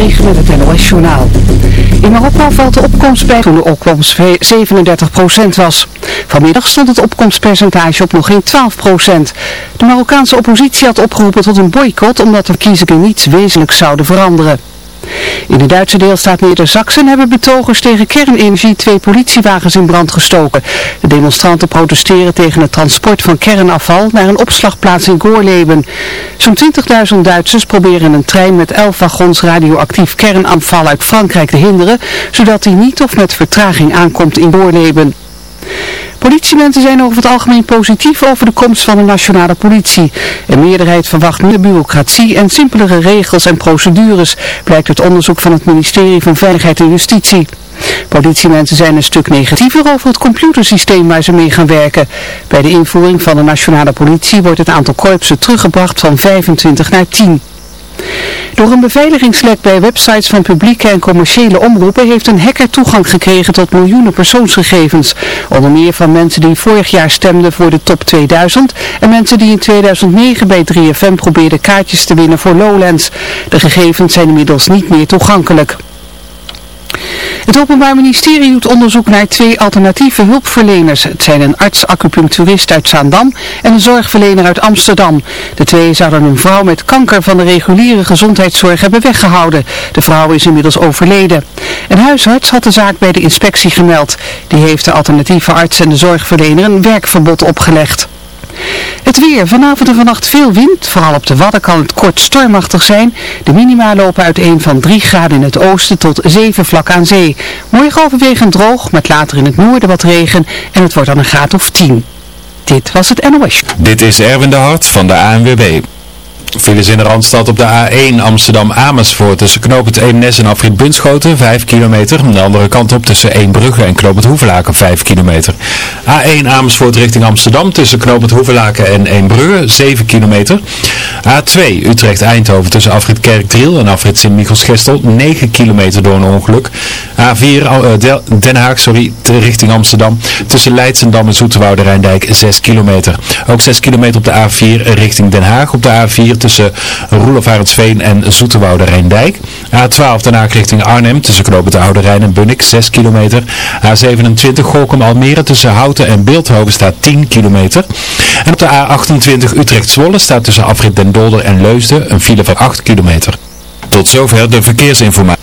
Met het NOS Journaal. In Marokko valt de opkomst bij toen de opkomst 37% was. Vanmiddag stond het opkomstpercentage op nog geen 12%. De Marokkaanse oppositie had opgeroepen tot een boycott omdat de verkiezingen niets wezenlijks zouden veranderen. In de Duitse deelstaat Neder-Saxen hebben betogers tegen kernenergie twee politiewagens in brand gestoken. De demonstranten protesteren tegen het transport van kernafval naar een opslagplaats in Goorleben. Zo'n 20.000 Duitsers proberen een trein met 11 wagons radioactief kernafval uit Frankrijk te hinderen, zodat die niet of met vertraging aankomt in Goorleben. Politiemensen zijn over het algemeen positief over de komst van de nationale politie. Een meerderheid verwacht meer bureaucratie en simpelere regels en procedures, blijkt uit onderzoek van het ministerie van Veiligheid en Justitie. Politiemensen zijn een stuk negatiever over het computersysteem waar ze mee gaan werken. Bij de invoering van de nationale politie wordt het aantal korpsen teruggebracht van 25 naar 10. Door een beveiligingslek bij websites van publieke en commerciële omroepen heeft een hacker toegang gekregen tot miljoenen persoonsgegevens. Onder meer van mensen die vorig jaar stemden voor de top 2000 en mensen die in 2009 bij 3FM probeerden kaartjes te winnen voor Lowlands. De gegevens zijn inmiddels niet meer toegankelijk. Het Openbaar Ministerie doet onderzoek naar twee alternatieve hulpverleners. Het zijn een arts-acupuncturist uit Zaandam en een zorgverlener uit Amsterdam. De twee zouden een vrouw met kanker van de reguliere gezondheidszorg hebben weggehouden. De vrouw is inmiddels overleden. Een huisarts had de zaak bij de inspectie gemeld. Die heeft de alternatieve arts en de zorgverlener een werkverbod opgelegd. Het weer. Vanavond en vannacht veel wind. Vooral op de Wadden kan het kort stormachtig zijn. De minima lopen uiteen van 3 graden in het oosten tot 7 vlak aan zee. Morgen overwegend droog, met later in het noorden wat regen. En het wordt dan een graad of 10. Dit was het NOS. Dit is Erwin de Hart van de ANWB. Files in de Randstad op de A1 Amsterdam-Amersfoort tussen knooppunt Eemnes en Afrit Bunschoten 5 kilometer. De andere kant op tussen Eembrugge en knooppunt Hoevelaken 5 kilometer. A1 Amersfoort richting Amsterdam tussen knooppunt Hoevelaken en Eembrugge 7 kilometer. A2 Utrecht-Eindhoven tussen Afrit Kerkdriel en Afrit Sint-Michels-Gestel 9 kilometer door een ongeluk. A4 uh, Den Haag sorry, richting Amsterdam tussen Leidsendam en Zoeterwoude Rijndijk 6 kilometer. Ook 6 kilometer op de A4 richting Den Haag op de A4 tussen Roelof en Zoeterwoude Rijndijk. A12 daarna richting Arnhem tussen Knopen de Oude Rijn en Bunnik 6 kilometer. A27 Gorkum Almere tussen Houten en Beeldhoven staat 10 kilometer. En op de A28 Utrecht-Zwolle staat tussen Afrit Den Dolder en Leusden een file van 8 kilometer. Tot zover de verkeersinformatie.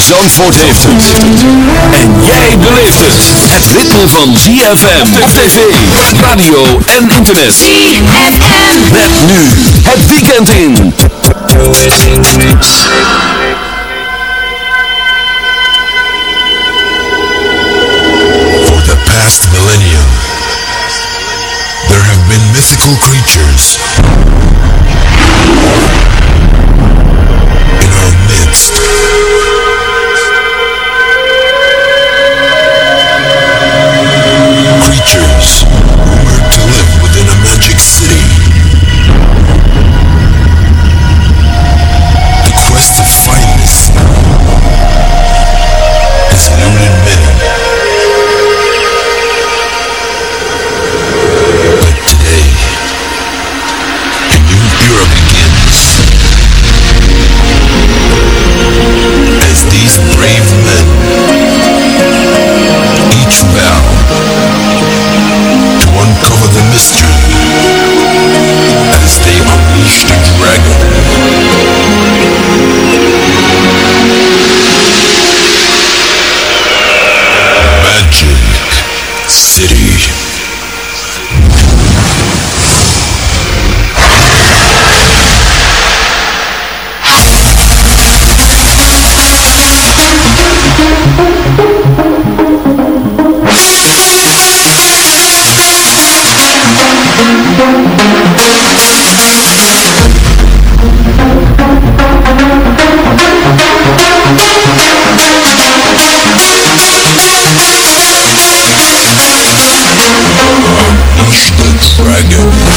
Zandvoort heeft het. En jij beleeft het. Het ritme van ZFM op tv, radio en internet. ZFM. Met nu het weekend in. For the past millennium, there have been mythical creatures I go.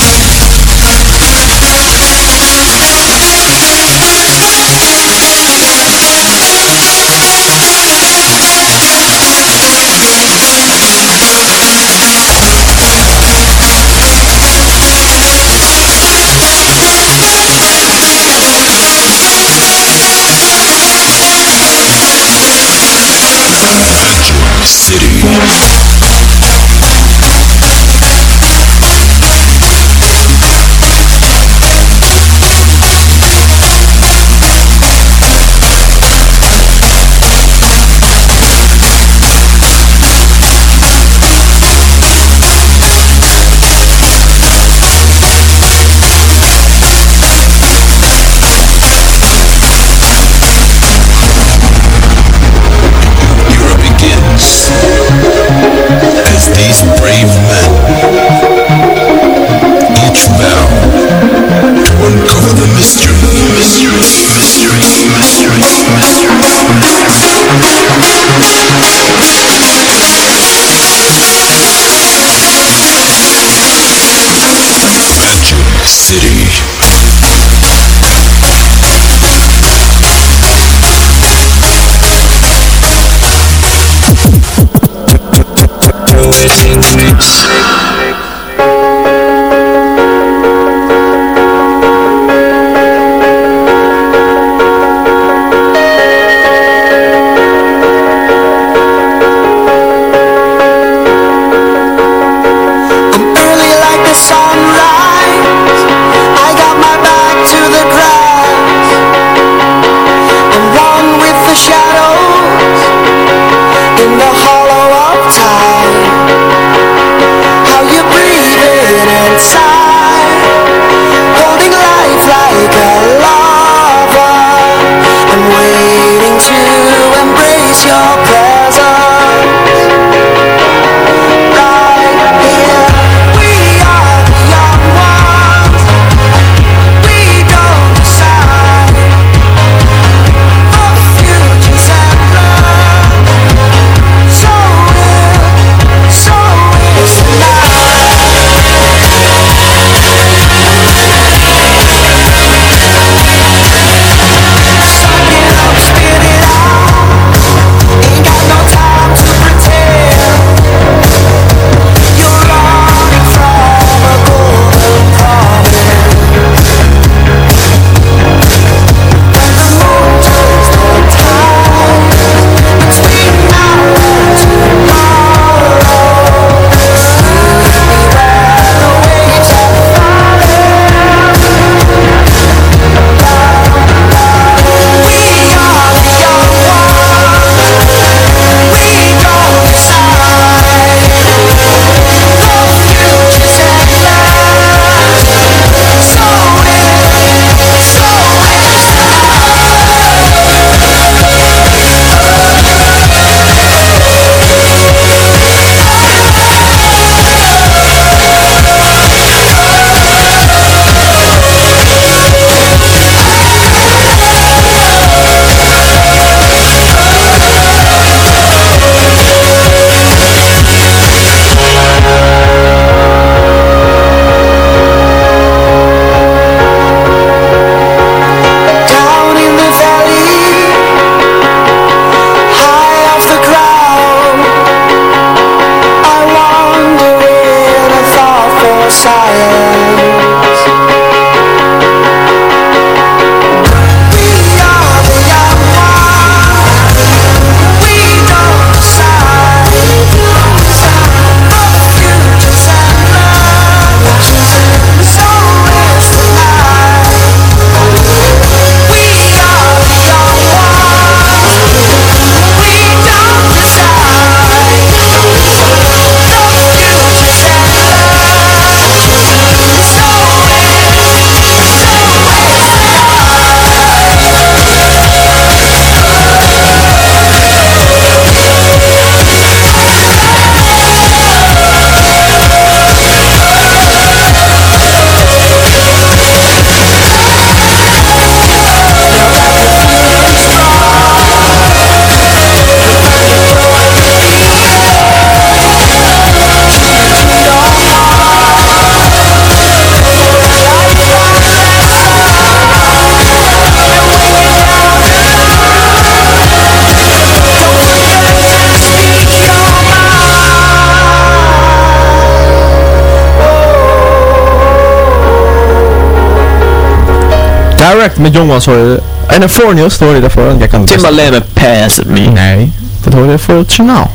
Met Jongens hoor je. En een voornieuws, dat hoor je daarvoor. Jij kan Timbaland met Pass It Me. Nee, dat hoor je voor het journaal.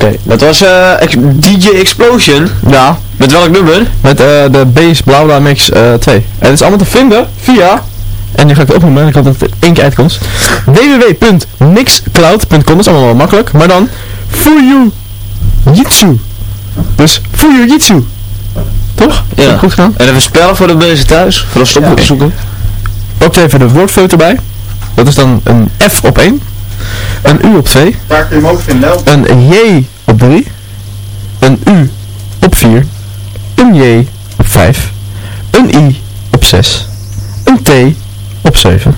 Oké, dat was eh, Ex- DJ Explosion. Ja, Met welk nummer? met eh, de Base Blauwla Mix eh 2. En het is allemaal te vinden via, en nu ga ik het opnoemen, en ik hoop dat het er één keer uitkomt. www.mixcloud.com, dat is allemaal wel makkelijk, maar dan Fuyujitsu. Dus Fuyujitsu. Toch? Heb ik Ja. Goed gedaan. En even spellen voor de mensen thuis, voor de stop moeten zoeken. Ook even de woordfoto erbij. Dat is dan een F op 1. Een U op 2. Waar kun je hem ook vinden? Op Een J op 3. Een U op 4. Een J op 5. Een I op 6. Een T op 7.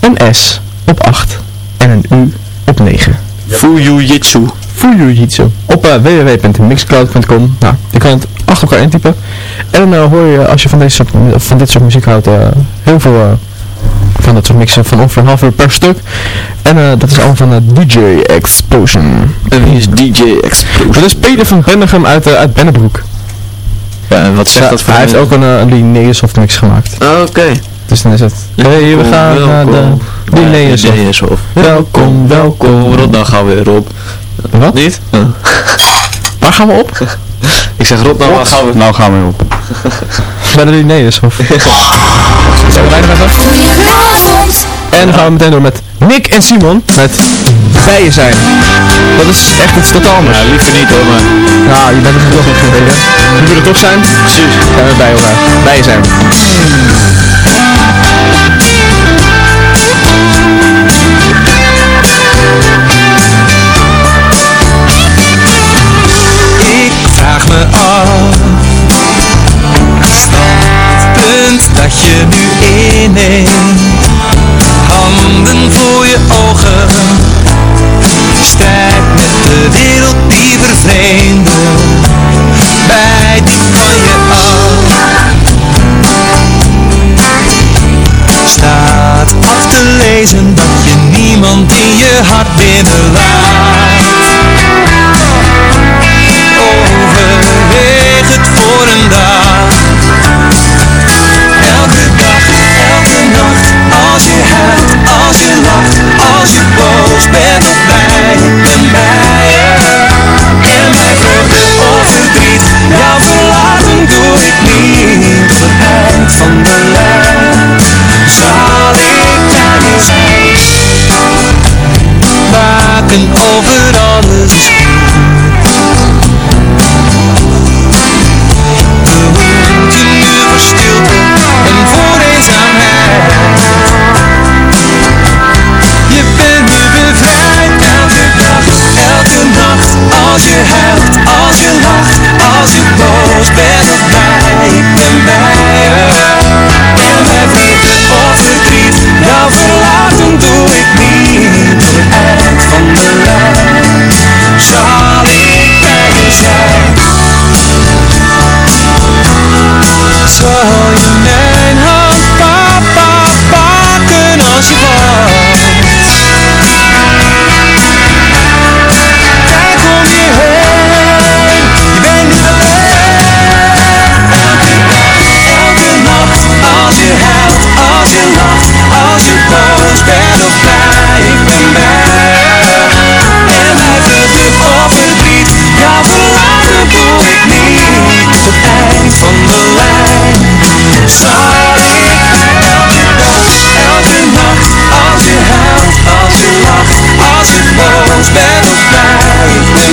Een S op 8. En een U op 9. Fujujitsu. Fujujitsu. Op eh, www.mixcloud.com. Nou, je kan het achter elkaar intypen. En dan eh, hoor je, als je van, deze soort, van dit soort muziek houdt, eh, heel veel van dat soort mixen van ongeveer een half uur per stuk. En dat is allemaal van DJ Explosion. En wie is DJ Explosion? Dat is Peter van Bennegem uit, uit Bennebroek. Ja, en wat zegt dat voor hij heeft ook een, een Linnaeus mix gemaakt. Ah, Oké. Dus dan is het... Hey, we gaan naar de Linnaeus Linnaeushof. Welkom, welkom. Dan gaan we weer op. Wat? Niet? Waar gaan we op? Ik zeg Rot, dan gaan we... Nou gaan we op. Bij de Linnaeus of... Zijn we bijna En dan gaan we meteen door met Nick en Simon met Bijen zijn. Dat is echt iets totaal anders. Ja, liever niet hoor, maar... Ja, je bent er toch nog gereden. Nu we er toch zijn, Precies. zijn we bij elkaar. Bijen zijn. Dat je nu inneemt. Handen voor je ogen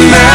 man.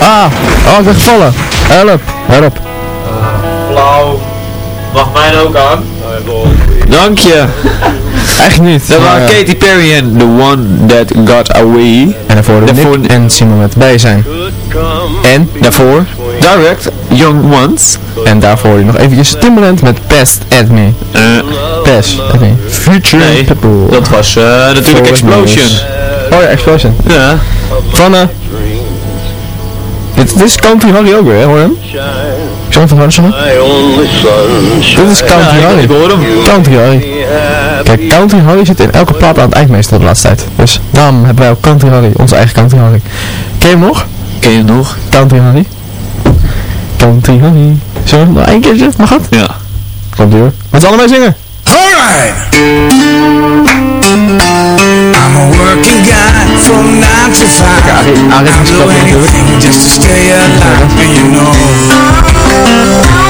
Ah, oh, ik ben gevallen. Help, help. Flauw. Wacht mij nou ook aan. Dank je. Echt niet. Dat waren eh, Katy Perry en The One That Got Away. En daarvoor de Daarvoor- Nick en Simon met bij zijn. En Daarvoor Direct Young Ones. En daarvoor nog eventjes Timbaland met Pest at Me. Eh, Pest at Me. Future nee, People. dat was eh, natuurlijk Explosion. Oh ja, Explosion. Ja. Van eh... Dit, dit is Country Harry ook weer, hè, hoor hem? John van Harrison. Dit is Country Ja, ik- Harry. ik hoor hem. Country Harry. Kijk, Country Harry zit in elke plaat aan het eind meestal de laatste tijd. Dus daarom hebben wij ook Country Harry, onze eigen Country Harry. Ken je hem nog? Ken je hem nog? Country Harry. Country Harry. Zullen we nog één keer zeggen? Mag het? Ja. Komt ie hoor. Met z'n allen mee zingen. Alright. I'm a working guy from 9 to 5. I'll do anything just to stay alive. And you know,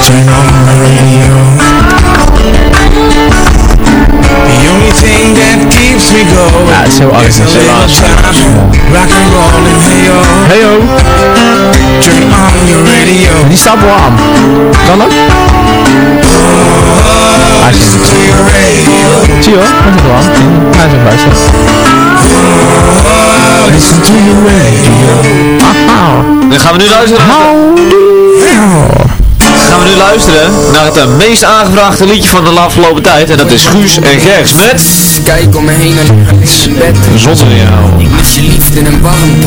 turn on the radio. The only thing that keeps me going het is is time. Rock and roll and hey yo. Hey yo. Turn on your radio. Die staat aan. Kan dat? Hij your radio. Zie je hoor, hij zit wel aan. Hij is staan. Listen to your radio. Dan gaan we nu luisteren. Gaan we nu luisteren naar het eh, meest aangevraagde liedje van de afgelopen tijd. En dat is Guus en Gers met... Kijk om me heen en in bed Zonder jou. Ik mis je liefde en warmte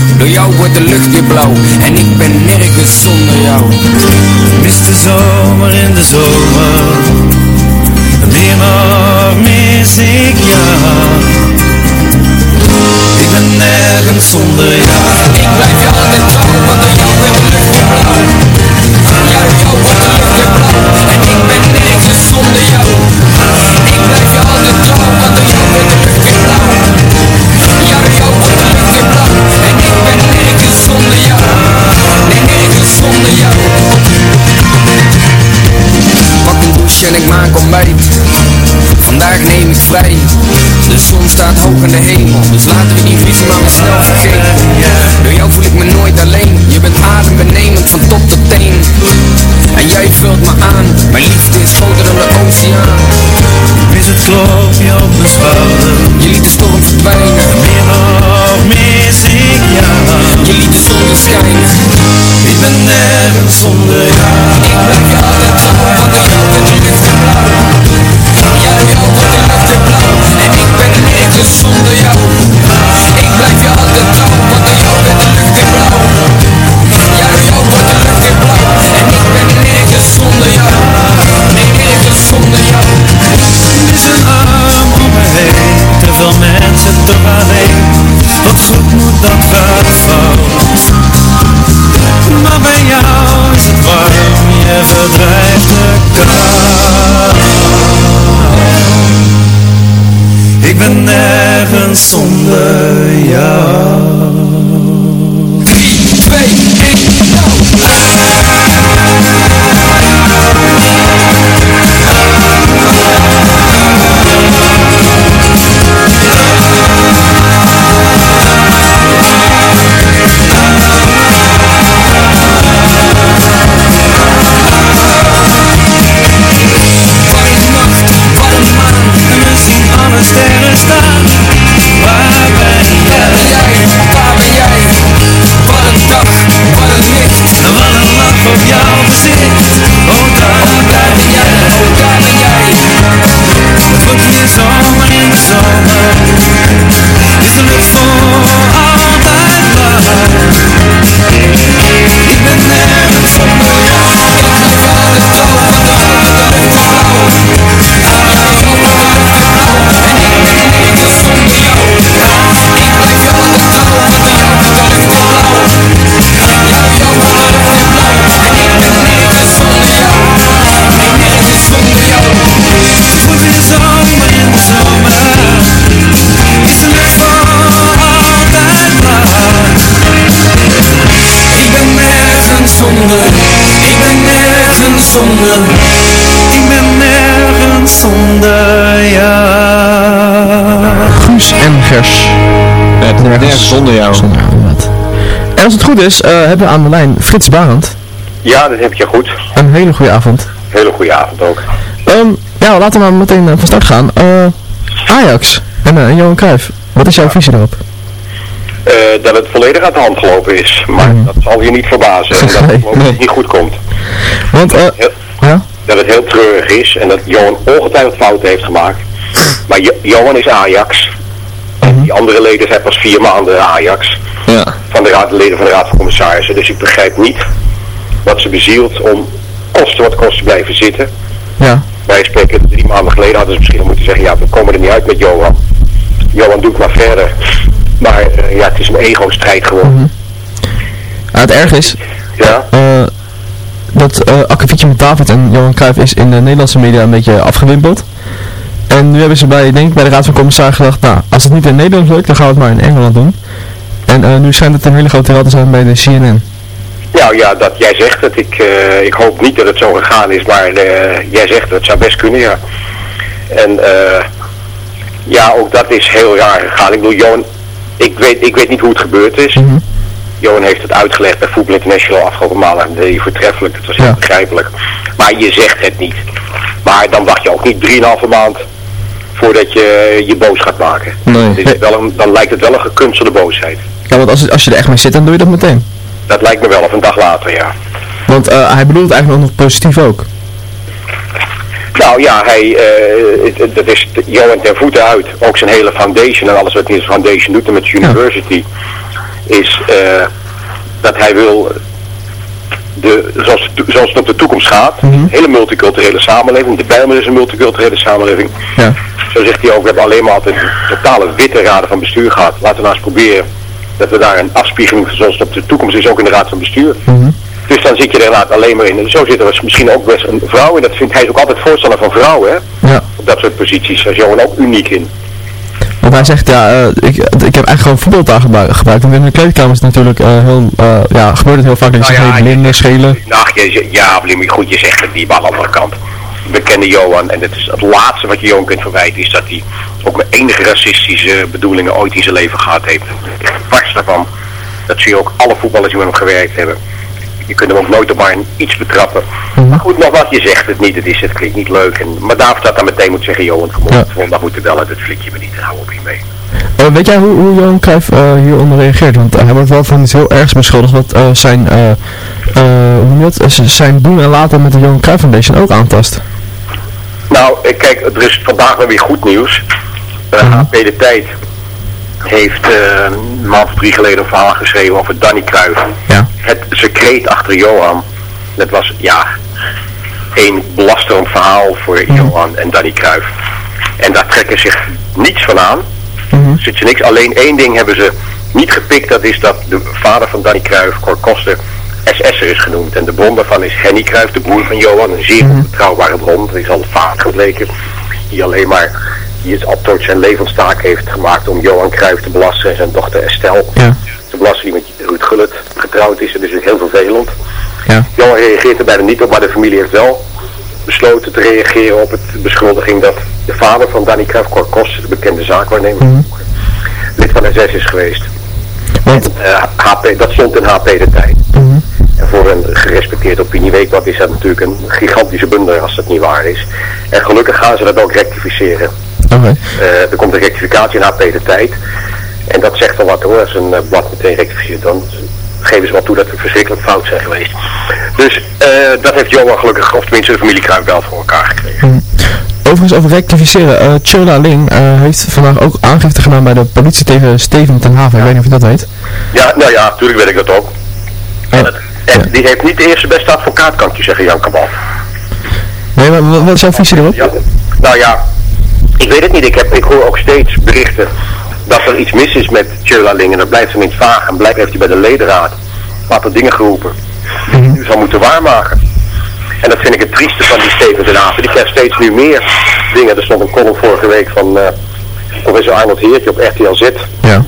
Door jou wordt de lucht weer blauw En ik ben nergens zonder jou Mis de zomer in de zomer Meer nog mis ik jou Ik ben nergens zonder jou Ik blijf je altijd trouw Want door jou wordt de lucht weer blauw door jou wordt de lucht weer blauw En ik ben nergens zonder jou Ik blijf je altijd trouw Want door jou wordt de lucht weer blauw en ik maak ontbijt Vandaag neem ik vrij. De zon staat hoog in de hemel. Dus laten we die ruzie maar weer snel vergeten. Door jou voel ik me nooit alleen. Je bent adembenemend van top tot teen. En jij vult me aan. Mijn liefde is groter dan de oceaan. Mis het klopje op mijn schouder Je liet de storm verdwijnen. Meer nog mis ik jou. Je liet de zon weer schijnen. Ik ben nergens zonder jou nergens zonder jou. Zonder jou, inderdaad. En als het goed is, eh, hebben we aan de lijn Frits Barend. Ja, dat heb je goed. Een hele goede avond. Hele goede avond ook. Ehm, ja, laten we maar meteen eh, van start gaan. Eh, Ajax en Johan Cruijff. Wat is jouw visie daarop? Eh, dat het volledig uit de hand gelopen is. Maar dat zal je niet verbazen. En dat het Nee, niet goed komt. Want, eh, Heel- ja? Dat het heel treurig is en dat Johan ongetwijfeld fouten heeft gemaakt. Maar Jo- Johan is Ajax. En die andere leden zijn pas vier maanden Ajax. Ja. Van de, raad, de leden van de Raad van Commissarissen. Dus ik begrijp niet wat ze bezielt om kosten wat kost te blijven zitten. Ja. Wij spreken drie maanden geleden hadden ze misschien moeten zeggen, ja we komen er niet uit met Johan. Johan doet maar verder. Maar eh, ja, het is een ego-strijd geworden. Ja, het erg is, Ja. eh, dat akkefietje met David en Johan Cruijff is in de Nederlandse media een beetje afgewimpeld. En nu hebben ze bij, denk ik, bij de Raad van Commissarissen gedacht, nou, als het niet in Nederland lukt, dan gaan we het maar in Engeland doen. En eh, nu schijnt het een hele grote rel te zijn bij de CNN. Nou ja, dat, jij zegt het. Ik, eh, ik hoop niet dat het zo gegaan is, maar eh, jij zegt het. Het zou best kunnen, ja. En eh, ja, ook dat is heel raar gegaan. Ik bedoel, Johan, ik weet, ik weet niet hoe het gebeurd is. Johan heeft het uitgelegd bij Voetbal International afgelopen maandag. Dat deed voortreffelijk. Dat was heel begrijpelijk. Maar je zegt het niet. Maar dan wacht je ook niet 3,5 maand voordat je je boos gaat maken. Nee. Dit is wel een, dan lijkt het wel een gekunstelde boosheid. Ja, want als, als je er echt mee zit, dan doe je dat meteen. Dat lijkt me wel, of een dag later, ja. Want eh, hij bedoelt eigenlijk nog positief ook. Nou ja, hij, eh, het- het- dat is Johan ten voeten uit. Ook zijn hele foundation en alles wat hij foundation doet en met zijn university. Is eh, dat hij wil, de, zoals, zoals het op de toekomst gaat, een hele multiculturele samenleving. De Bijlmer is een multiculturele samenleving. Ja. Zo zegt hij ook, we hebben alleen maar altijd een totale witte raden van bestuur gehad. Laten we nou eens proberen dat we daar een afspiegeling zoals het op de toekomst is ook in de raad van bestuur. Dus dan zit je er inderdaad alleen maar in. En zo zit er dus misschien ook best een vrouw in. Dat vindt hij is ook altijd voorstander van vrouwen, hè? Ja. Op dat soort posities. Daar is Johan ook uniek in. Want hij zegt, ja, eh, ik, ik heb eigenlijk gewoon voetbaltaal gebruikt. gebruikt. Want in de kleedkamer is natuurlijk eh, heel, eh, ja, gebeurt het heel vaak dat je Nou ja, blinden, schelen. Nou, je, ja, Wim, goed, je zegt het niet, maar aan de andere kant. We kennen Johan en het, is het laatste wat je Johan kunt verwijten is dat hij ook met enige racistische bedoelingen ooit in zijn leven gehad heeft. Dwars daarvan. Dat zie je ook alle voetballers die met hem gewerkt hebben. Je kunt hem ook nooit op maar iets betrappen. Maar goed, nog wat, je zegt het niet, het, is, het klinkt niet leuk. En, maar David had dan meteen moeten zeggen, Johan, op, Ja. volgende moeten bellen, dat flik je me niet, hou op hiermee. Eh, weet jij hoe, hoe Johan Cruijff eh, hieronder reageert? Want hij wordt wel van iets heel ergs beschuldigd wat eh, zijn, hoe dat? Zijn doen en laten met de Johan Cruijff Foundation ook aantast. Nou, eh, kijk, er is vandaag weer goed nieuws. Uh, HP De Tijd heeft eh, een maand of drie geleden een verhaal geschreven over Danny Cruijff. Ja. Het secreet achter Johan. Dat was, ja, een belasterend verhaal voor Johan en Danny Cruijff. En daar trekken zich niets van aan. Er zit ze niks. Alleen één ding hebben ze niet gepikt. Dat is dat de vader van Danny Cruijff, Cor Koster, SS'er is genoemd. En de bron daarvan is Henny Cruijff, de broer van Johan. Een zeer betrouwbare bron. Dat is al vaak gebleken. Die alleen maar, die het altijd zijn levenstaak heeft gemaakt om Johan Cruijff te belasten en zijn dochter Estelle Ja. te belasten die met Ruud Gullit getrouwd is. Is dus heel vervelend. Ja. Johan reageert er bijna niet op, maar de familie heeft wel besloten te reageren op het beschuldiging dat de vader van Danny Cruijff, Cor Koster, de bekende zaakwaarnemer, lid van SS is geweest. Want, Eh, HP, dat stond in HP de tijd. En voor een gerespecteerde opinieweekblad is dat natuurlijk een gigantische bundel als dat niet waar is. En gelukkig gaan ze dat ook rectificeren. Oké. Eh, er komt een rectificatie in HP de tijd. En dat zegt al wat hoor, als een eh, blad meteen rectificeert, dan geven ze wel toe dat we verschrikkelijk fout zijn geweest. Dus eh, dat heeft Johan gelukkig, of tenminste de familie Kruip wel voor elkaar gekregen. Overigens over rectificeren, eh Chola Ling heeft vandaag ook aangifte gedaan bij de politie tegen Steven ten Haven. Ik weet niet of je dat weet. Ja, nou ja, natuurlijk weet ik dat ook. En, en die heeft niet de eerste beste advocaat, kan ik je zeggen, Jan Kabal. Nee, maar wat is jouw visie erop? Ja, nou ja, ik weet het niet. Ik, heb, ik hoor ook steeds berichten dat er iets mis is met Tjölaling. En dat blijft hem in het vaag. En blijkbaar heeft hij bij de ledenraad een aantal dingen geroepen. Die hij nu zal moeten waarmaken. En dat vind ik het trieste van die Steven ten Haven. Die krijgt steeds nu meer dingen. Er stond een column vorige week van eh, professor Arnold Heertje op RTL Z. Ja.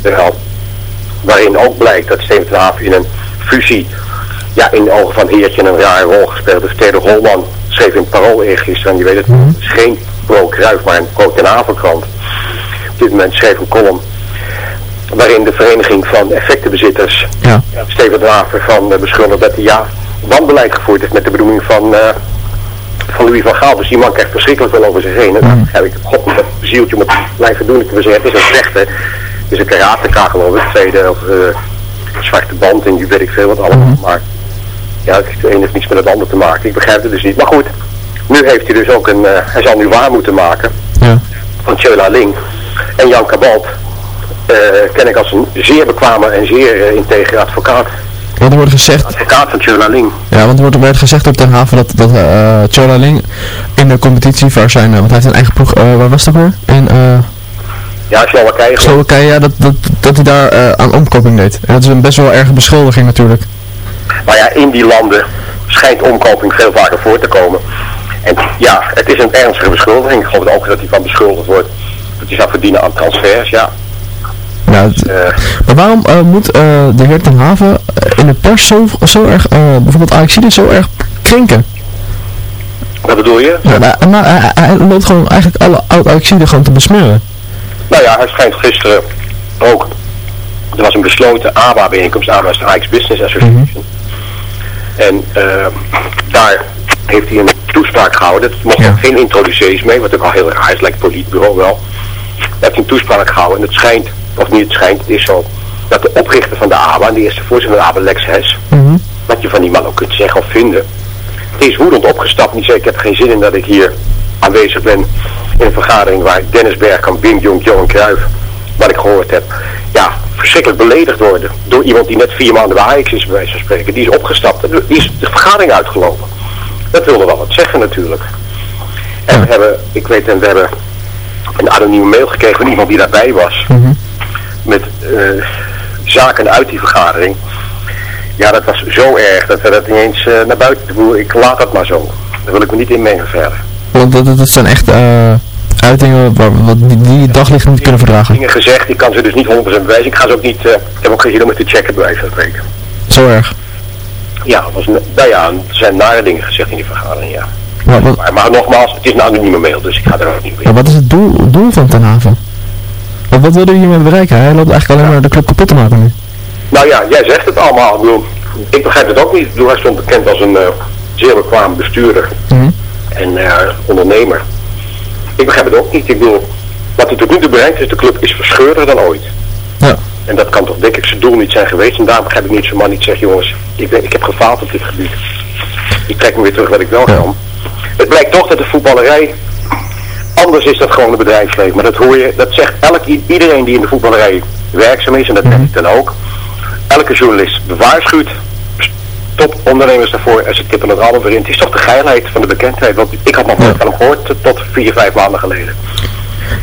Waarin ook blijkt dat Steven ten Haven in een fusie ja, in de ogen van Heertje een rare rol gespeeld. Dus Theodor Holman schreef in Parool eergisteren, en je weet het, het is geen pro-Kruif, maar een pro-Ten-Havenkrant. Op dit moment schreef een column waarin de vereniging van effectenbezitters, Ja. Steven de Haver, van uh, beschuldigd dat hij ja, wanbeleid gevoerd heeft met de bedoeling van, eh, van Louis van Gaal. Dus die man krijgt verschrikkelijk veel over zich heen. En dan heb ik, god, dat zieltje moet blijven doen. Ik wil zeggen, het is een vechter, het is een karateka geloof ik, tweede of eh, zwarte band en die weet ik veel wat allemaal. Maar ja, het een heeft niets met het ander te maken. Ik begrijp het dus niet. Maar goed, nu heeft hij dus ook een, eh, hij zal nu waar moeten maken Ja. van Tjöla Ling. En Jan Kabalt eh, ken ik als een zeer bekwame en zeer integere advocaat. Want er wordt gezegd, Advocaat van Tjöla Ling. ja, want er wordt, werd gezegd op Den Haven dat, dat eh Chola Ling in de competitie waar zijn, want hij heeft een eigen ploeg, eh, waar was dat weer? In eh Ja, Slowakije. Slowakije, ja, dat, dat, dat hij daar aan omkoping deed. En dat is een best wel erge beschuldiging natuurlijk. Maar ja, in die landen schijnt omkoping veel vaker voor te komen. En ja, het is een ernstige beschuldiging. Ik geloof ook dat hij van beschuldigd wordt dat hij zou verdienen aan transfers. Ja, het- eh, maar waarom eh, moet eh, de heer Ten Haven in de pers zo, zo erg, bijvoorbeeld Ajaxide zo erg krenken? wat bedoel je? Ja, maar maar hij, hij loopt gewoon eigenlijk alle oud Ajaxide gewoon te besmeuren. Nou ja, hij schijnt gisteren ook. Er was een besloten ABA-bijeenkomst, ABA is de Ajax Business Association. En eh, daar heeft hij een toespraak gehouden. Dat mocht ook geen introducees mee, wat ook al heel raar is, lijkt het politbureau wel. Daar heeft hij een toespraak gehouden en het schijnt, of niet het schijnt, het is zo, dat de oprichter van de ABA, en de eerste voorzitter van de ABA, Lex Hess, wat je van die man ook kunt zeggen of vinden, die is woedend opgestapt. Die zei, ik heb geen zin in dat ik hier aanwezig ben in een vergadering waar Dennis Bergkamp, Wim Jonk, Johan Cruijff, wat ik gehoord heb, ja, verschrikkelijk beledigd worden door iemand die net vier maanden bij Ajax is, bij wijze van spreken. Die is opgestapt en die is de vergadering uitgelopen. Dat wilde wel wat zeggen natuurlijk. En we hebben, ik weet, en we hebben een anonieme mail gekregen van iemand die daarbij was. Met eh, zaken uit die vergadering. Ja, dat was zo erg dat we dat niet eens eh, naar buiten. Ik laat dat maar zo. Daar wil ik me niet in mengen verder. Want dat, dat, dat zijn echt eh, uitingen waar, wat die, daglicht niet kunnen verdragen. Dingen gezegd, ik kan ze dus niet 100% bewijzen. Ik ga ze ook niet, eh, ik heb ook geen zin om het te checken bij wijze van spreken. Zo erg. Ja, was, nou ja, er zijn nare dingen gezegd in die vergadering, ja. Maar, wat, Maar, maar nogmaals, het is een anonieme mail, dus ik ga er ook niet meer. maar wat is het doel, doel van Ten Haven? Wat, wat wilde hij hiermee bereiken? Hij loopt eigenlijk alleen maar de club kapot te maken nu. Nou ja, jij zegt het allemaal. Ik, bedoel, ik begrijp het ook niet. Ik bedoel, hij stond bekend als een eh, zeer bekwaam bestuurder en eh, ondernemer. Ik begrijp het ook niet. Ik bedoel, wat hij tot nu toe bereikt is, de club is verscheurder dan ooit. Ja. En dat kan toch denk ik zijn doel niet zijn geweest. En daarom begrijp ik niet zo'n man niet zegt, jongens, ik, ben, ik heb gefaald op dit gebied. Ik trek me weer terug wat ik wel kan. Het blijkt toch dat de voetballerij anders is dan gewoon het bedrijfsleven. Maar dat hoor je, dat zegt elk, iedereen die in de voetballerij werkzaam is, en dat ben ik dan ook. Elke journalist waarschuwt top ondernemers daarvoor en ze tippen het allemaal weer in. Het is toch de geilheid van de bekendheid. Want ik had nog nooit van hem gehoord tot- vier, vijf maanden geleden.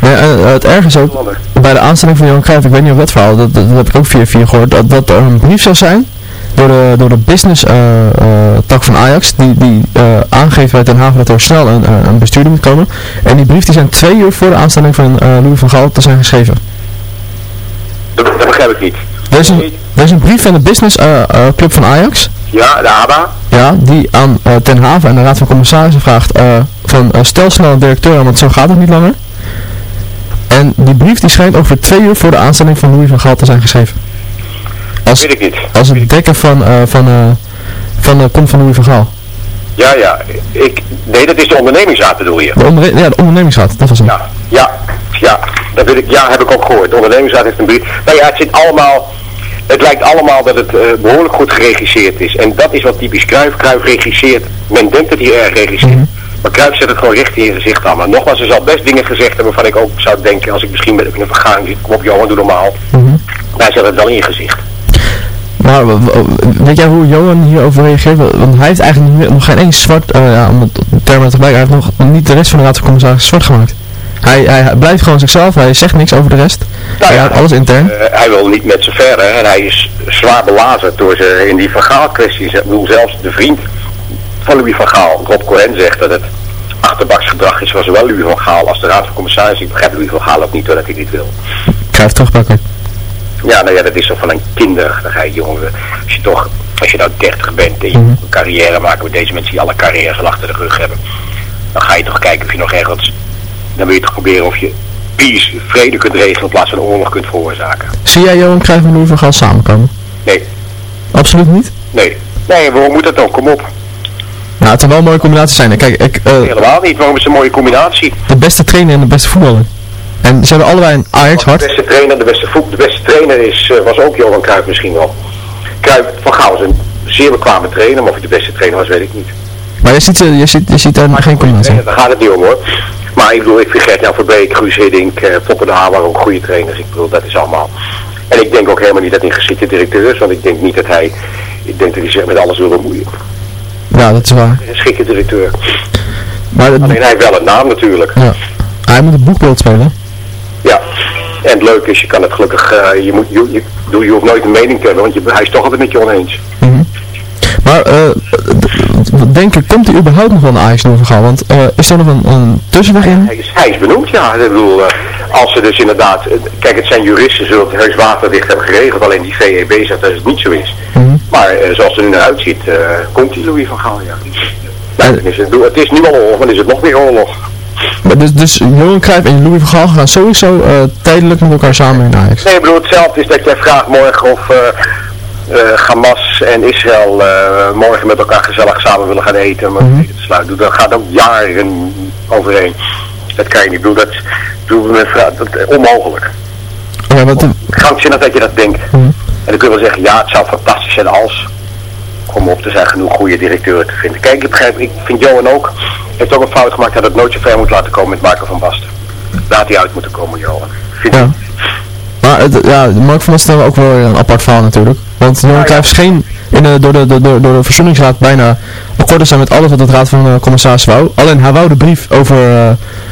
Ja, eh, het erg is ook, bij de aanstelling van Johan Cruijff, ik weet niet of dat verhaal, dat, dat, dat heb ik ook via via gehoord, dat, dat er een brief zou zijn door de, door de business eh, eh, tak van Ajax, die, die eh, aangeeft bij Den Haven dat er snel een, eh, een bestuurder moet komen. En die brief die zijn twee uur voor de aanstelling van eh, Louis van Gaal te zijn geschreven. Dat, dat begrijp ik niet. Er is een, er is een brief van de business eh, eh, club van Ajax, Ja, de ABA. ja, die aan eh, Ten Haven en de Raad van Commissarissen vraagt van stel snel een directeur aan, want zo gaat het niet langer. En die brief die schijnt ongeveer twee uur voor de aanstelling van Louis van Gaal te zijn geschreven. Als, Weet ik niet. als het dekken van, van, van, eh, komt van Louis van Gaal. Ja, ja. Ik, nee, dat is de ondernemingsraad bedoel je. De, ja, de ondernemingsraad, dat was hem. Ja, ja, ja, dat weet ik, ja, heb ik ook gehoord. De ondernemingsraad heeft een brief. Nou ja, het zit allemaal, het lijkt allemaal dat het eh, behoorlijk goed geregisseerd is. En dat is wat typisch Kruif. Kruif regisseert. Men denkt dat hij erg regisseert. Maar Kruif zet het gewoon recht in je gezicht aan. Maar nogmaals, er zal best dingen gezegd hebben waarvan ik ook zou denken, als ik misschien met in een vergadering zit, kom op Johan, doe normaal. Maar hij zet het wel in je gezicht. Maar weet jij hoe Johan hierover reageert? Want hij heeft eigenlijk nog- geen één zwart, eh, ja, om het termen te gebruiken, hij heeft nog niet de rest van de Raad van Commissarissen zwart gemaakt. Hij, hij, hij blijft gewoon zichzelf, hij zegt niks over de rest. hij houdt alles intern. Eh, hij wil niet met ze verder en hij is zwaar belazerd door ze in die Van Gaal kwesties. Ik bedoel, zelfs de vriend van Louis van Gaal, Rob Cohen, zegt dat het achterbaks is van zowel Louis van Gaal als de Raad van Commissarissen. Ik begrijp Louis van Gaal ook niet hoor, dat hij dit wil. Ik ga terugpakken. Ja, nou ja, dat is toch van een kinderachtigheid, jongen. Als je toch Als je nou 30 bent en je moet een carrière maken met deze mensen die alle carrières al achter de rug hebben. Dan ga je toch kijken of je nog ergens, dan wil je toch proberen of je peace, vrede kunt regelen in plaats van oorlog kunt veroorzaken. Zie jij Johan Cruijff en Louis van Gaal samenkomen? Nee, Absoluut niet? nee. Nee, waarom moet dat dan? Kom op. Nou, het zou wel een mooie combinatie zijn. Kijk, ik, eh, Helemaal niet. Waarom is het een mooie combinatie? de beste trainer en de beste voetballer. En ze hebben allebei een Ajax De hart. beste trainer, de beste, voet, de beste trainer is, eh, was ook Johan Cruijff misschien wel. Cruijff van Gaal is een zeer bekwame trainer, maar of hij de beste trainer was, weet ik niet. Maar je ziet, ze- je ziet, je ziet daar geen combinatie. Daar gaat het niet om hoor. Maar ik bedoel, ik vind Gert-Jan Verbeek, Guus Hiddink, Foppe de Haan waren ook goede trainers. Ik bedoel, dat is allemaal. En ik denk ook helemaal niet dat hij geschikte directeur is, want ik denk niet dat hij, ik denk dat hij zich met alles wil bemoeien. Ja, dat is waar. Een geschikte directeur. Maar het- Alleen hij heeft wel een naam natuurlijk. ja. hij moet het boekbeeld spelen. Ja. En het leuke is, je kan het gelukkig, eh, je, moet, je, je, bedoel, je hoeft nooit een mening te hebben, want je, hij is toch altijd met je oneens. Maar eh, denk je, komt hij überhaupt nog wel naar Ajax Louis van Gaal? Want eh, is er nog een, een tussenweg in? Hij is, hij is benoemd, ja. Ik bedoel, eh, als ze dus inderdaad, eh, kijk het zijn juristen, zullen het heus waterdicht hebben geregeld, alleen die VEB zegt dat het niet zo is. Maar eh, zoals het er nu naar uitziet, komt die Louis van Gaal, ja. Nou, is het, is nu al oorlog, dan is het nog weer oorlog. Maar Dus, dus Johan Cruijff en Louis van Gaal gaan sowieso tijdelijk met elkaar samen in Ajax. Nee, ik bedoel, hetzelfde is dat jij vraagt morgen of Hamas en Israël eh, morgen met elkaar gezellig samen willen gaan eten, om mm te sluiten. Dat gaat ook jaren overheen. Dat kan je niet. Bedoel, dat, ik bedoel, met eh, onmogelijk. Ja, wat, Krankzinnig dat je dat denkt. En dan kun je wel zeggen, ja, het zou fantastisch zijn als. Kom op, er zijn genoeg goede directeuren te vinden. Kijk, ik begrijp, ik vind Johan ook, heeft ook een fout gemaakt dat het nooit zo ver moet laten komen met Marco van Basten. Laat hij uit moeten komen, Johan. Vind ja. Maar het, ja, Mark van Basten ook wel een apart verhaal natuurlijk. Want Johan Cruijff scheen in de, door, de, de, door, door de verzoeningsraad bijna akkoord zijn met alles wat het raad van commissarissen wou. Alleen hij wou de brief over uh,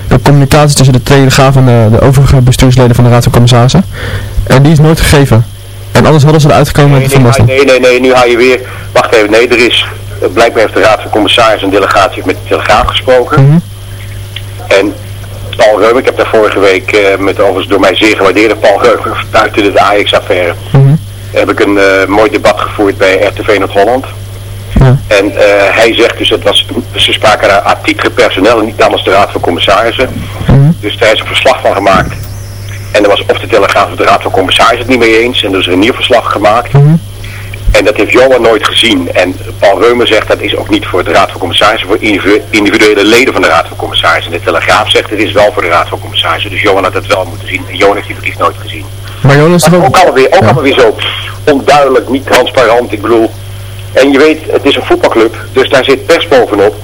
de communicatie tussen de Telegraaf en de, de overige bestuursleden van de raad van commissarissen. En die is nooit gegeven. En anders hadden ze eruit gekomen nee, met Van Basten. Nee, nee, nee, nu haal je weer, wacht even, nee, er is, eh, blijkbaar heeft de raad van commissarissen een delegatie met de Telegraaf gesproken. Mm -hmm. En Paul Reumer, ik heb daar vorige week uh, met overigens door mij zeer gewaardeerde Paul Reumer buiten de Ajax-affaire, mm -hmm. heb ik een uh, mooi debat gevoerd bij RTV Noord-Holland. Ja. En uh, hij zegt dus, dat was, ze spraken daar atitre personeel en niet namens de Raad van Commissarissen. Mm -hmm. Dus daar is een verslag van gemaakt. En er was of de Telegraaf of de Raad van Commissarissen het niet mee eens. En er is een nieuw verslag gemaakt. Mm -hmm. En dat heeft Johan nooit gezien. En Paul Reumer zegt dat is ook niet voor de Raad van Commissarissen, voor individuele leden van de Raad van Commissarissen. En de Telegraaf zegt het is wel voor de Raad van Commissarissen. Dus Johan had het wel moeten zien. En Johan heeft die brief nooit gezien. Maar Johan is ook... Ook alweer, ook ja. allemaal weer zo onduidelijk, niet transparant. Ik bedoel, en je weet, het is een voetbalclub, dus daar zit pers bovenop.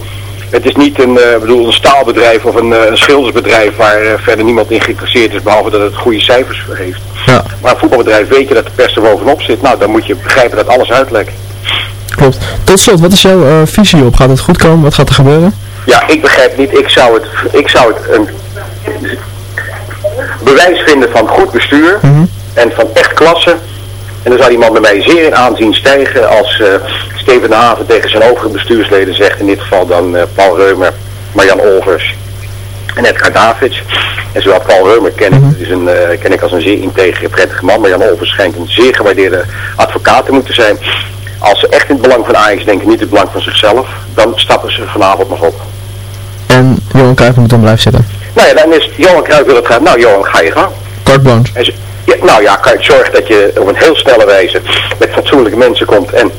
Het is niet een, uh, bedoel, een staalbedrijf of een, uh, een schildersbedrijf waar uh, verder niemand in geïnteresseerd is, behalve dat het goede cijfers heeft. Ja. Maar een voetbalbedrijf weet je dat de pers er bovenop zit. Nou, dan moet je begrijpen dat alles uitlekt. Klopt. Tot slot, wat is jouw visie op? Gaat het goed komen? Wat gaat er gebeuren? Ja, ik begrijp niet. Ik zou het, ik zou het een bewijs vinden van goed bestuur mm -hmm. en van echt klasse. En dan zou die man bij mij zeer in aanzien stijgen als uh, Steven de Haven tegen zijn overige bestuursleden zegt. In dit geval dan uh, Paul Reumer, Marjan Olvers en Edgar Davids. En zowel Paul Reumer ken ik, Mhm. mm -hmm. is een, uh, ken ik als een zeer integere, prettige man. Marjan Olvers schijnt een zeer gewaardeerde advocaat te moeten zijn. Als ze echt in het belang van Ajax denken, niet in het belang van zichzelf, dan stappen ze vanavond nog op. En Johan Cruijff moet dan blijven zitten? Nou ja, dan is Johan Cruijff wil het gaan. Nou Johan, ga je gaan. Carte blanche. Ja, nou ja, kan je zorgen dat je op een heel snelle wijze met fatsoenlijke mensen komt. En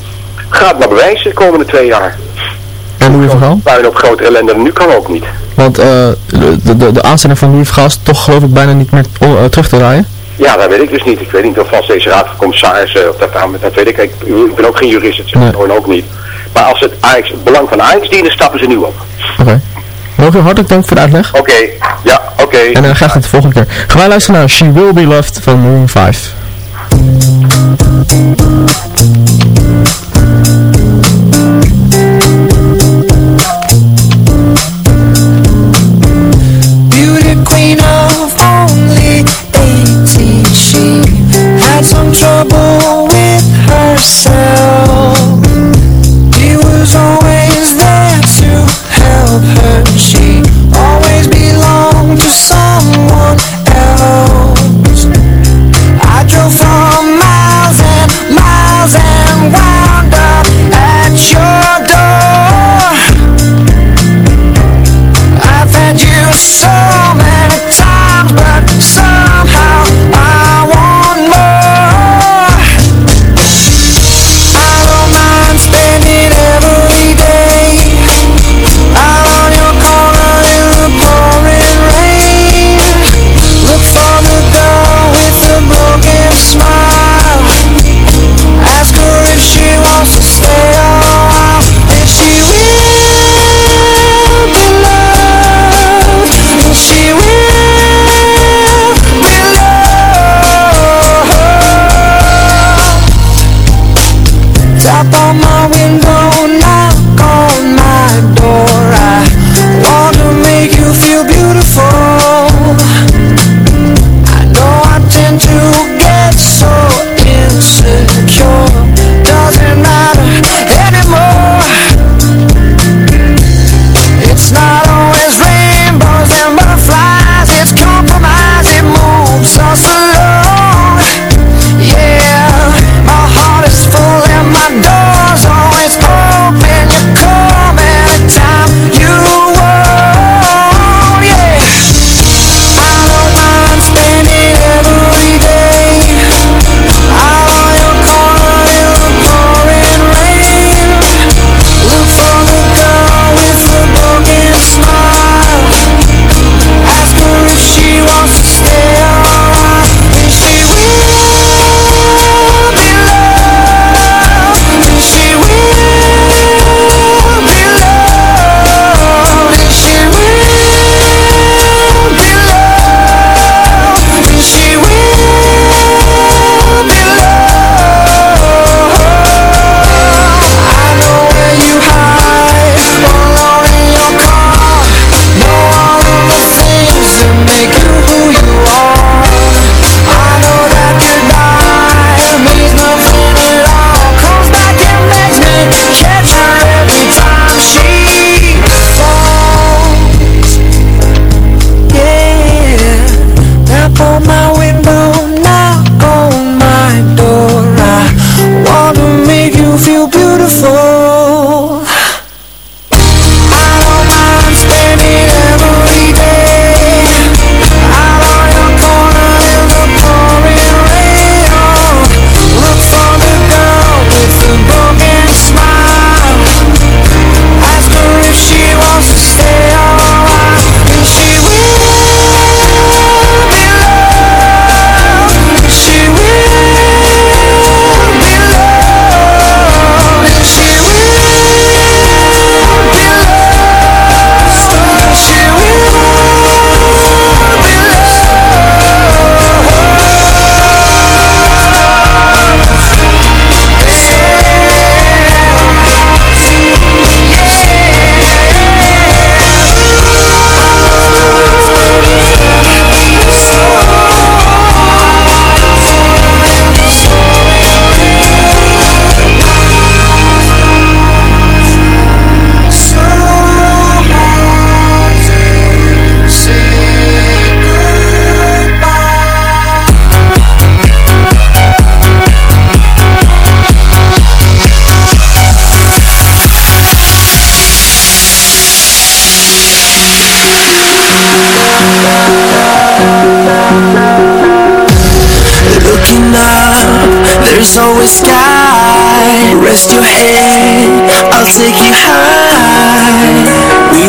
ga het maar bewijzen de komende twee jaar. En Louis van Gaal? Puin op grote ellende, nu kan ook niet. Want uh, de, de, de aanstelling van Louis van Gaal is toch geloof ik bijna niet meer uh, terug te draaien? Ja, dat weet ik dus niet. Ik weet niet of vast deze raad van commissarissen, of dat, dat weet ik. Ik, ik ben ook geen jurist, het zegt nee. ook niet. Maar als het, Ajax, het belang van Ajax dienen, stappen ze nu op. Oké. Okay. Mogen hartelijk dank voor de uitleg. Oké, okay. ja, oké. Okay. En dan uh, graag tot de volgende keer. Gaan wij luisteren naar She Will Be Loved van Maroon 5. Beauty queen of only 18 She had some trouble with herself She always belonged to someone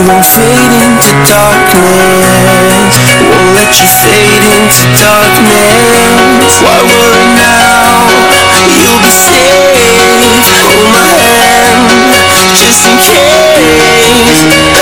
won't fade into darkness Won't let you fade into darkness Why worry now? You'll be safe Hold my hand Just in case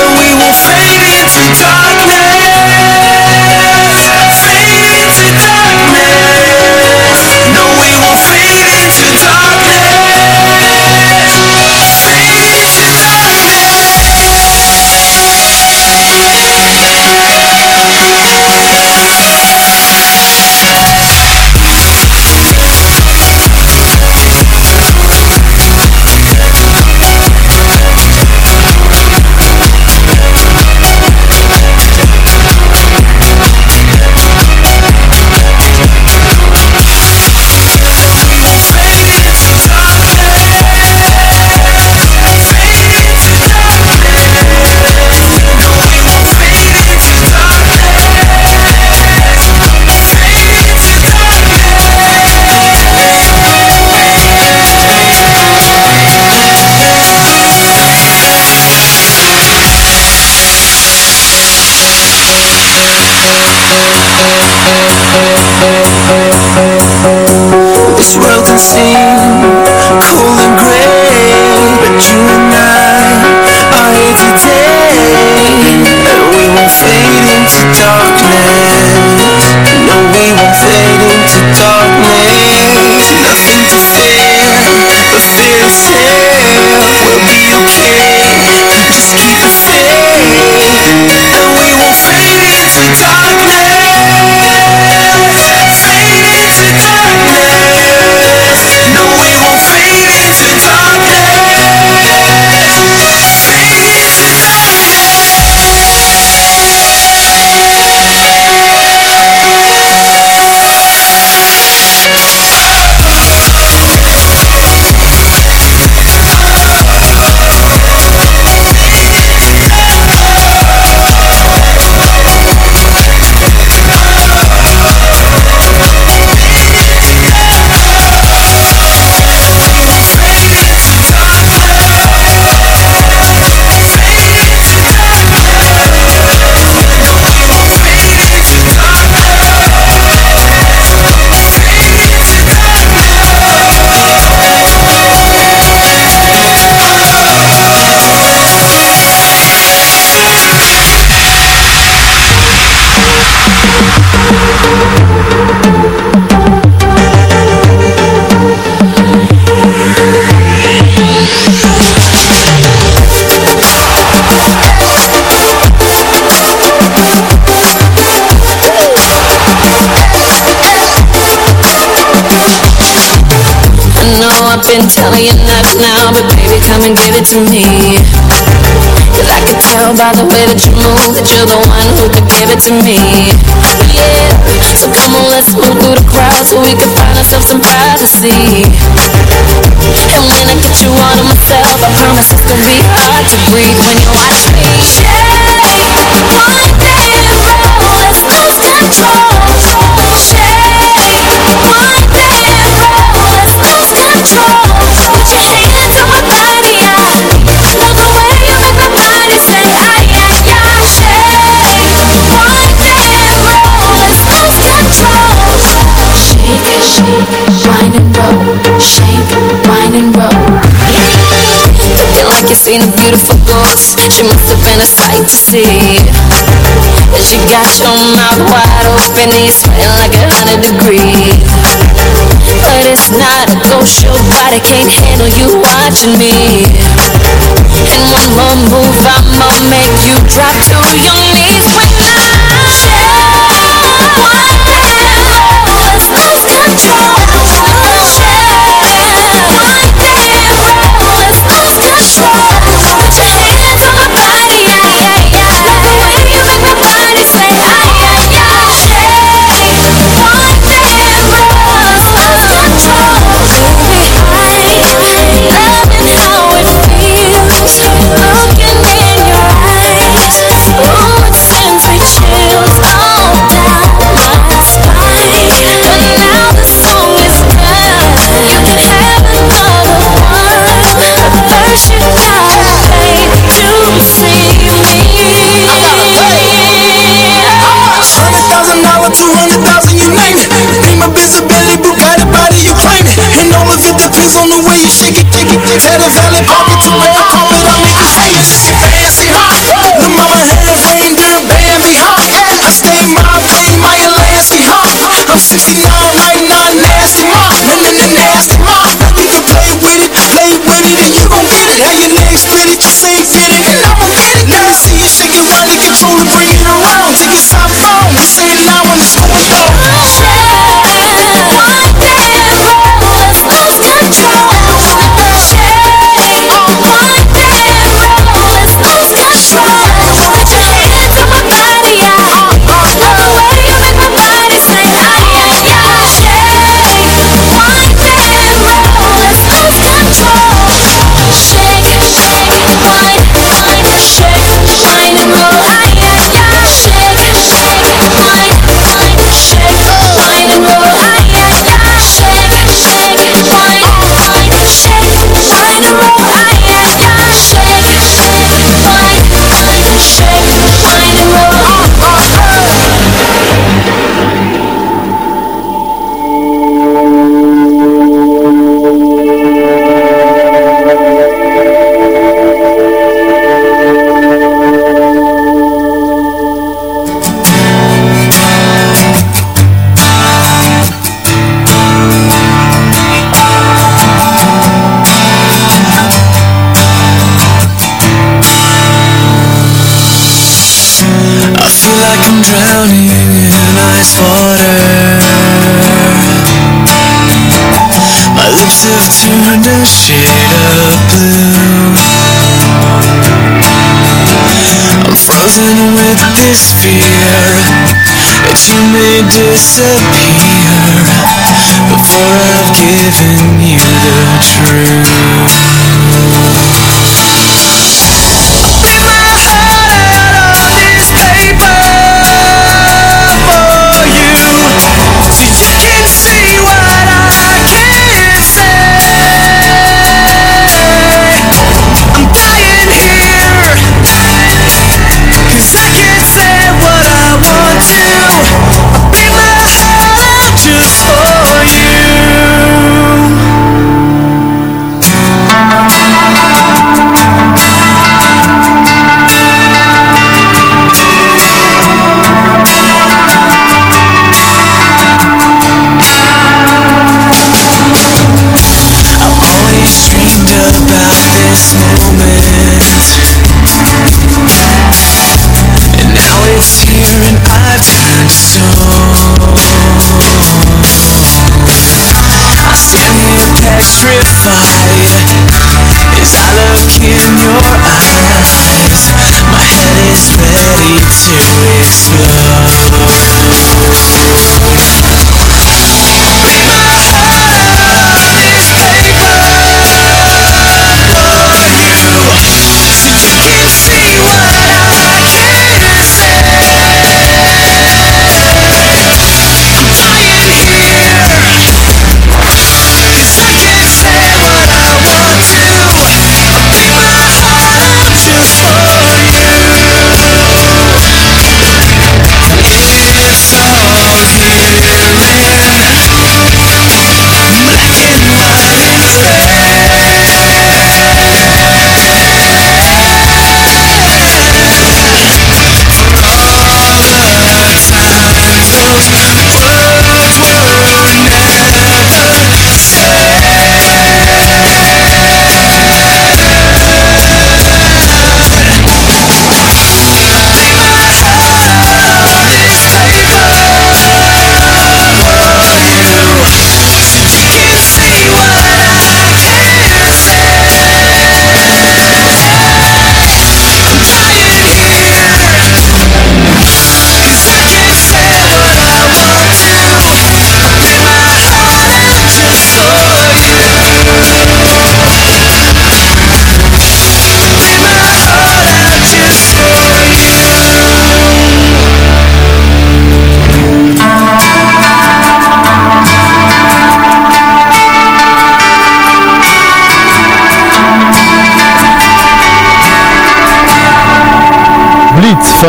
Cold and grey But you and I are here today And we won't fade into darkness. No, we won't fade into darkness you enough now, but baby, come and give it to me. Cause I can tell by the way that you move that you're the one who could give it to me. Yeah, so come on, let's move through the crowd so we can find ourselves some privacy. And when I get you all to myself, I promise it's gonna be hard to breathe when you watch me. Shake one day roll, let's lose control. Shake one day roll, let's lose control. Seen a beautiful ghost. She must have been a sight to see. She got your mouth wide open, and you're sweating like a hundred degrees. But it's not a ghost, your body can't handle you watching me. And one more move, I'ma make you drop to your knees when I i'm 69. Frozen with this fear that you may disappear before I've given you the truth.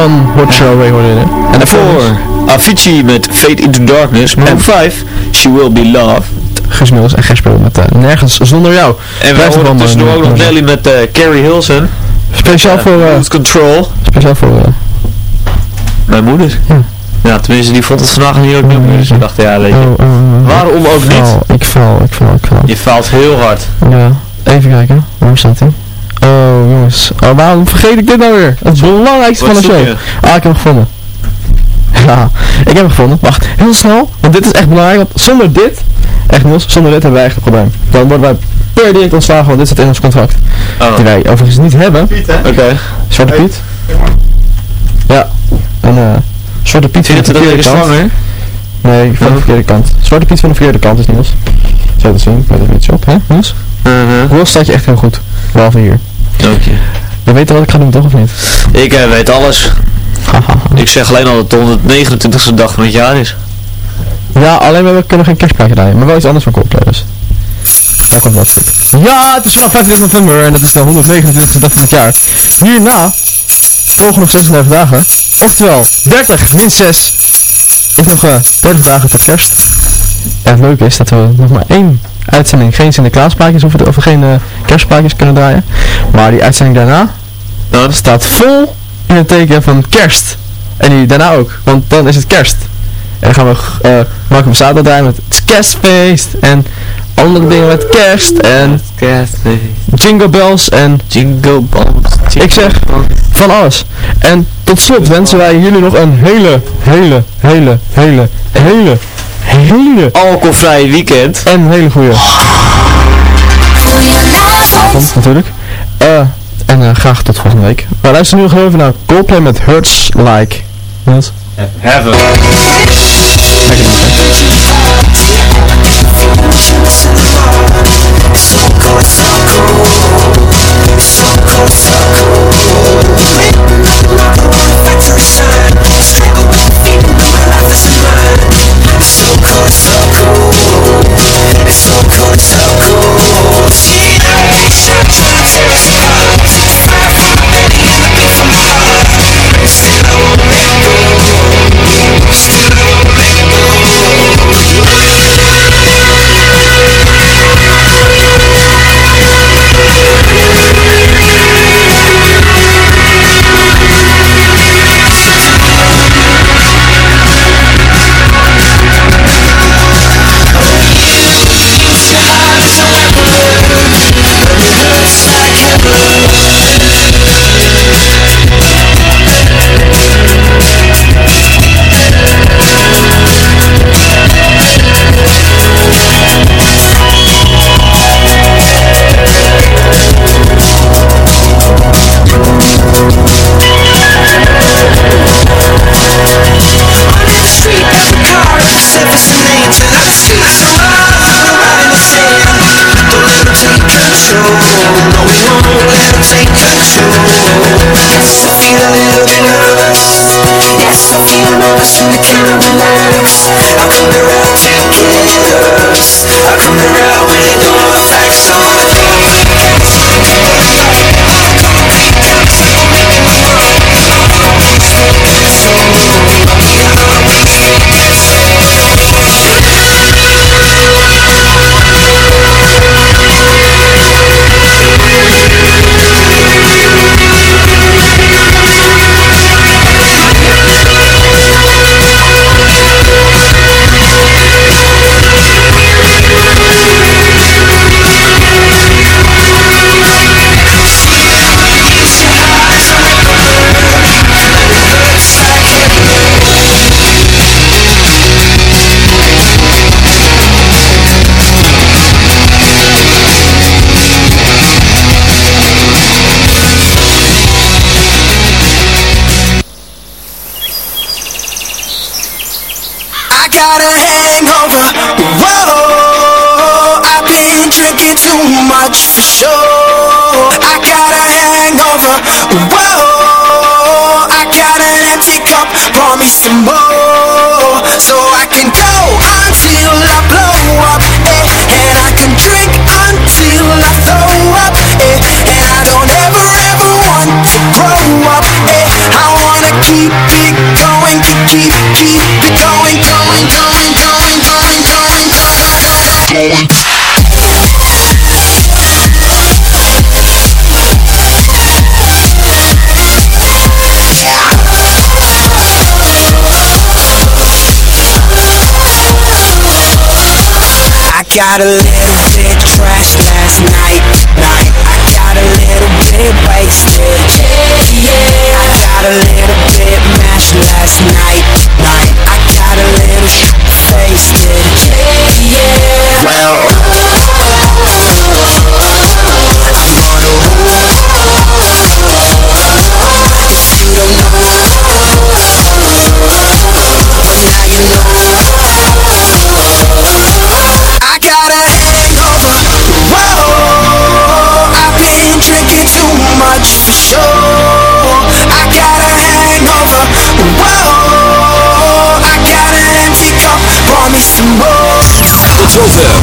Van Away hoorde je. En daarvoor Avicii met Fade into Darkness. En 5, She Will Be Loved. Guus Mills en Gesper met eh, Nergens Zonder Jou. En we Blijft horen tussendoor in ook nog Nelly met eh, Carrie Hilson. Speciaal Eh, voor... eh, Lose Control. speciaal voor... eh, Mijn moeder. Ja, tenminste, die vond het vandaag niet ook nummer. Dus ik dacht, ja, weet je. Oh, oh, oh. Waarom ook niet? ik faal, ik faal, ik faal. Je faalt heel hard. Ja, even kijken. Waar staat hij? Oh, jongens. Oh, waarom vergeet ik dit nou weer? Het belangrijkste Wat van de show. je? Ah, ik heb hem gevonden. Ja, ik heb hem gevonden. Wacht, heel snel. Want dit is echt belangrijk. Want zonder dit, echt Niels, zonder dit hebben wij echt een probleem. Dan worden wij per direct ontslagen, want dit staat in ons contract. Oh. Die wij overigens niet hebben. Oké. Zwarte Piet. Ja. En eh Zwarte Piet van de verkeerde kant. zwanger? Nee, van de verkeerde kant. Zwarte Piet van de verkeerde kant is Niels. Zou je dat zien? Bij de iets op, hè Niels? Uh-huh. Roos staat je echt heel goed. Behalve hier. Dank je. Je weet wat ik ga doen, toch of niet? Ik eh, weet alles. Ik zeg alleen al dat het de 129ste dag van het jaar is. Ja, alleen we kunnen geen kerstplaatje draaien, maar wel iets anders van Coldplay dus. Daar komt dat goed. Ja, het is vandaag 25 november en het is de 129 dag van het jaar. Hierna volgen nog 36 dagen. Oftewel, 30 min 6 is nog eh 30 dagen tot kerst. En het leuke is dat we nog maar één uitzending, geen Sinterklaasplaatjes of, of geen eh, kerstplaatjes kunnen draaien. Maar die uitzending daarna staat vol in het teken van kerst. En die daarna ook, want dan is het kerst. En dan gaan we eh Marco Bassato draaien met het kerstfeest en andere dingen met kerst en Kerstfeest. jingle bells en Jingle bells. ik zeg van alles. En tot slot wensen wij jullie nog een hele, hele, hele, hele, hele, hele Alcoholvrij weekend. en een hele goede avond natuurlijk. Eh en eh, graag tot volgende week. We luisteren nu gewoon even naar Coldplay met Hurts Like. Wat? Heaven. Still I won't Still got a hangover. Whoa, I've been drinking too much for sure. I got a hangover. Whoa, I got an empty cup. Pour me some more, so I can go until I blow up. Eh, and I can drink until I throw up. Eh, and I don't ever ever want to grow up. Eh, I wanna keep it going, keep keep it going, going, gotta live